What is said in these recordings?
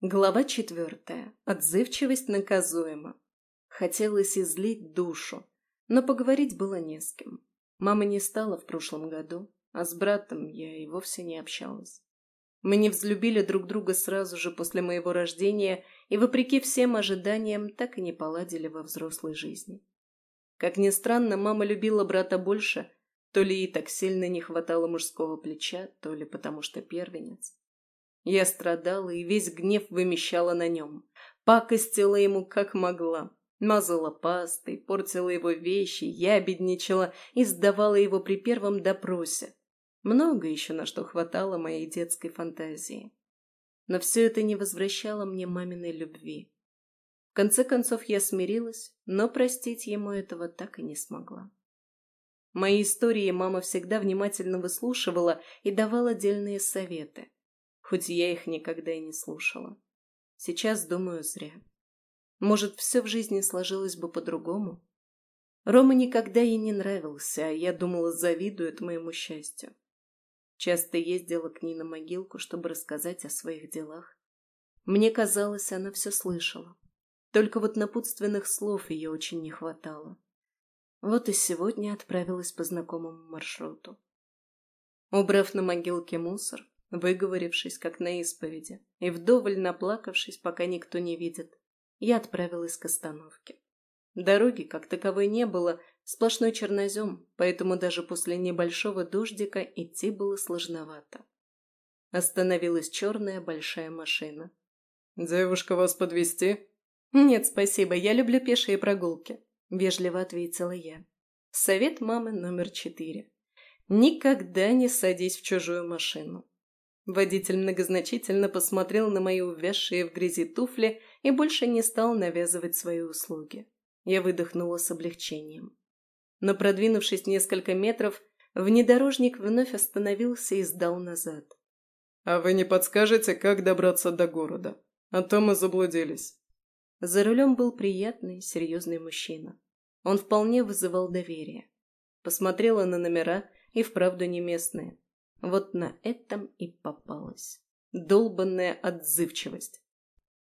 Глава четвертая. Отзывчивость наказуема. Хотелось излить душу, но поговорить было не с кем. Мама не стала в прошлом году, а с братом я и вовсе не общалась. Мы не взлюбили друг друга сразу же после моего рождения и, вопреки всем ожиданиям, так и не поладили во взрослой жизни. Как ни странно, мама любила брата больше, то ли ей так сильно не хватало мужского плеча, то ли потому что первенец. Я страдала и весь гнев вымещала на нем. Пакостила ему как могла. Мазала пастой, портила его вещи, ябедничала и сдавала его при первом допросе. Много еще на что хватало моей детской фантазии. Но все это не возвращало мне маминой любви. В конце концов я смирилась, но простить ему этого так и не смогла. Мои истории мама всегда внимательно выслушивала и давала дельные советы хоть я их никогда и не слушала. Сейчас думаю зря. Может, все в жизни сложилось бы по-другому? Рома никогда ей не нравился, а я думала, завидует моему счастью. Часто ездила к ней на могилку, чтобы рассказать о своих делах. Мне казалось, она все слышала. Только вот напутственных слов ее очень не хватало. Вот и сегодня отправилась по знакомому маршруту. Убрав на могилке мусор, Выговорившись, как на исповеди, и вдоволь наплакавшись, пока никто не видит, я отправилась к остановке. Дороги, как таковой, не было, сплошной чернозем, поэтому даже после небольшого дождика идти было сложновато. Остановилась черная большая машина. «Девушка, вас подвести? «Нет, спасибо, я люблю пешие прогулки», — вежливо ответила я. Совет мамы номер четыре. Никогда не садись в чужую машину. Водитель многозначительно посмотрел на мои увязшие в грязи туфли и больше не стал навязывать свои услуги. Я выдохнула с облегчением. Но продвинувшись несколько метров, внедорожник вновь остановился и сдал назад. «А вы не подскажете, как добраться до города? А то мы заблудились». За рулем был приятный, серьезный мужчина. Он вполне вызывал доверие. Посмотрела на номера и вправду не местные. Вот на этом и попалась. Долбанная отзывчивость.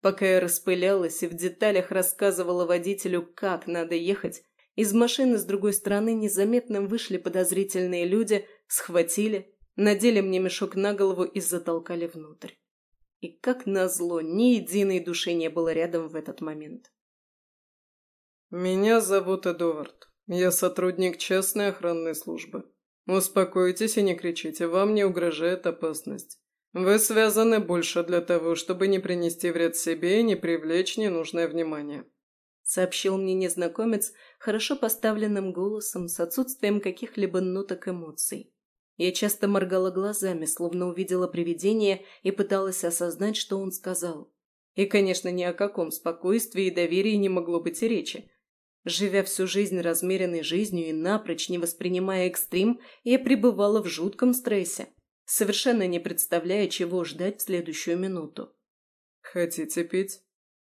Пока я распылялась и в деталях рассказывала водителю, как надо ехать, из машины с другой стороны незаметно вышли подозрительные люди, схватили, надели мне мешок на голову и затолкали внутрь. И как назло, ни единой души не было рядом в этот момент. «Меня зовут Эдуард. Я сотрудник частной охранной службы», «Успокойтесь и не кричите, вам не угрожает опасность. Вы связаны больше для того, чтобы не принести вред себе и не привлечь ненужное внимание», сообщил мне незнакомец хорошо поставленным голосом с отсутствием каких-либо ноток эмоций. Я часто моргала глазами, словно увидела привидение и пыталась осознать, что он сказал. И, конечно, ни о каком спокойствии и доверии не могло быть и речи. Живя всю жизнь размеренной жизнью и напрочь не воспринимая экстрим, я пребывала в жутком стрессе, совершенно не представляя, чего ждать в следующую минуту. «Хотите пить?»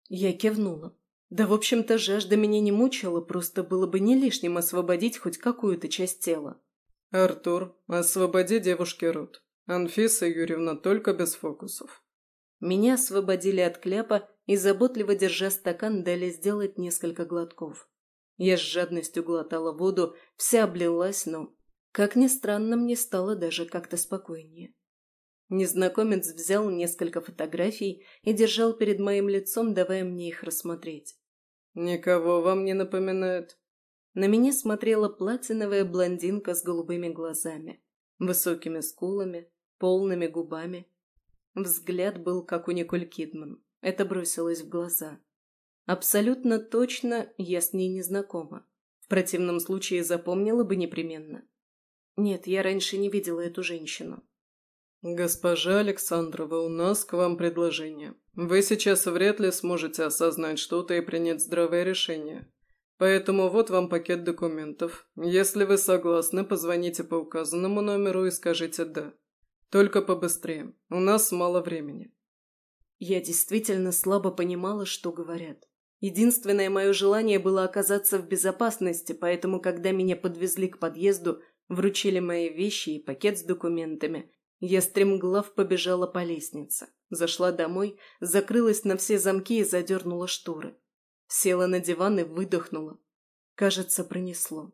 Я кивнула. Да, в общем-то, жажда меня не мучила, просто было бы не лишним освободить хоть какую-то часть тела. «Артур, освободи девушке рот. Анфиса Юрьевна только без фокусов». Меня освободили от кляпа и, заботливо держа стакан, дали сделать несколько глотков. Я с жадностью глотала воду, вся облилась, но, как ни странно, мне стало даже как-то спокойнее. Незнакомец взял несколько фотографий и держал перед моим лицом, давая мне их рассмотреть. «Никого вам не напоминает?» На меня смотрела платиновая блондинка с голубыми глазами, высокими скулами, полными губами. Взгляд был, как у Николь Кидман. Это бросилось в глаза. Абсолютно точно я с ней не знакома. В противном случае запомнила бы непременно. Нет, я раньше не видела эту женщину. «Госпожа Александрова, у нас к вам предложение. Вы сейчас вряд ли сможете осознать что-то и принять здравое решение. Поэтому вот вам пакет документов. Если вы согласны, позвоните по указанному номеру и скажите «да». Только побыстрее. У нас мало времени». Я действительно слабо понимала, что говорят. Единственное мое желание было оказаться в безопасности, поэтому, когда меня подвезли к подъезду, вручили мои вещи и пакет с документами, Я стремглав побежала по лестнице, зашла домой, закрылась на все замки и задернула шторы. Села на диван и выдохнула. Кажется, пронесло.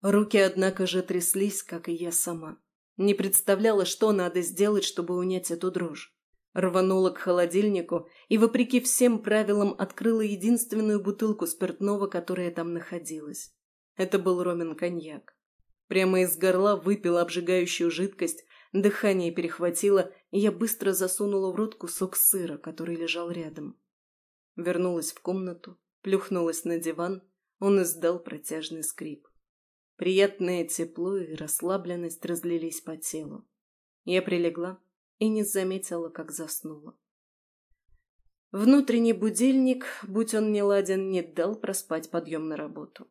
Руки, однако же, тряслись, как и я сама. Не представляла, что надо сделать, чтобы унять эту дрожь. Рванула к холодильнику и, вопреки всем правилам, открыла единственную бутылку спиртного, которая там находилась. Это был Ромин коньяк. Прямо из горла выпила обжигающую жидкость, дыхание перехватило, и я быстро засунула в рот кусок сыра, который лежал рядом. Вернулась в комнату, плюхнулась на диван, он издал протяжный скрип. Приятное тепло и расслабленность разлились по телу. Я прилегла и не заметила, как заснула. Внутренний будильник, будь он не ладен, не дал проспать подъем на работу.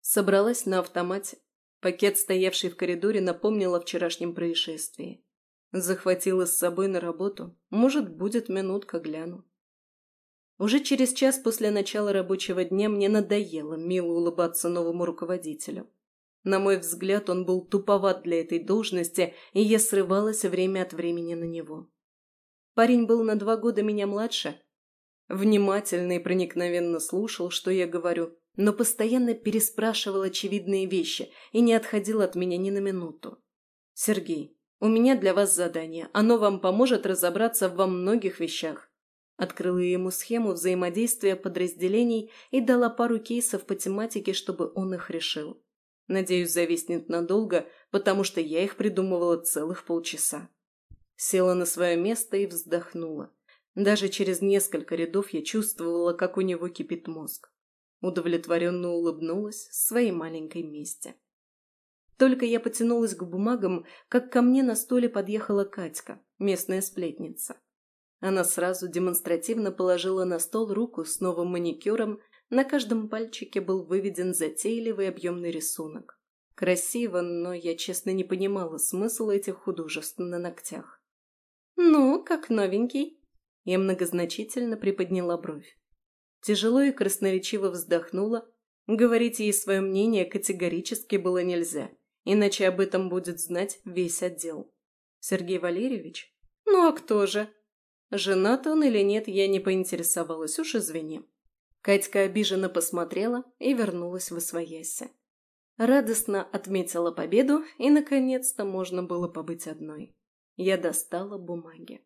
Собралась на автомате. Пакет, стоявший в коридоре, напомнил о вчерашнем происшествии. Захватила с собой на работу. Может, будет минутка гляну. Уже через час после начала рабочего дня мне надоело мило улыбаться новому руководителю. На мой взгляд, он был туповат для этой должности, и я срывалась время от времени на него. Парень был на два года меня младше. Внимательно и проникновенно слушал, что я говорю, но постоянно переспрашивал очевидные вещи и не отходил от меня ни на минуту. «Сергей, у меня для вас задание. Оно вам поможет разобраться во многих вещах». Открыла ему схему взаимодействия подразделений и дала пару кейсов по тематике, чтобы он их решил. Надеюсь, зависнет надолго, потому что я их придумывала целых полчаса. Села на свое место и вздохнула. Даже через несколько рядов я чувствовала, как у него кипит мозг. Удовлетворенно улыбнулась в своей маленькой месте. Только я потянулась к бумагам, как ко мне на столе подъехала Катька, местная сплетница. Она сразу демонстративно положила на стол руку с новым маникюром на каждом пальчике был выведен затейливый объемный рисунок. Красиво, но я честно не понимала смысла этих художеств на ногтях. «Ну, как новенький?» Я многозначительно приподняла бровь. Тяжело и красноречиво вздохнула. Говорить ей свое мнение категорически было нельзя, иначе об этом будет знать весь отдел. Сергей Валерьевич? Ну а кто же? Женат он или нет, я не поинтересовалась, уж извини. Катька обиженно посмотрела и вернулась в освояси. Радостно отметила победу, и, наконец-то, можно было побыть одной. Я достала бумаги.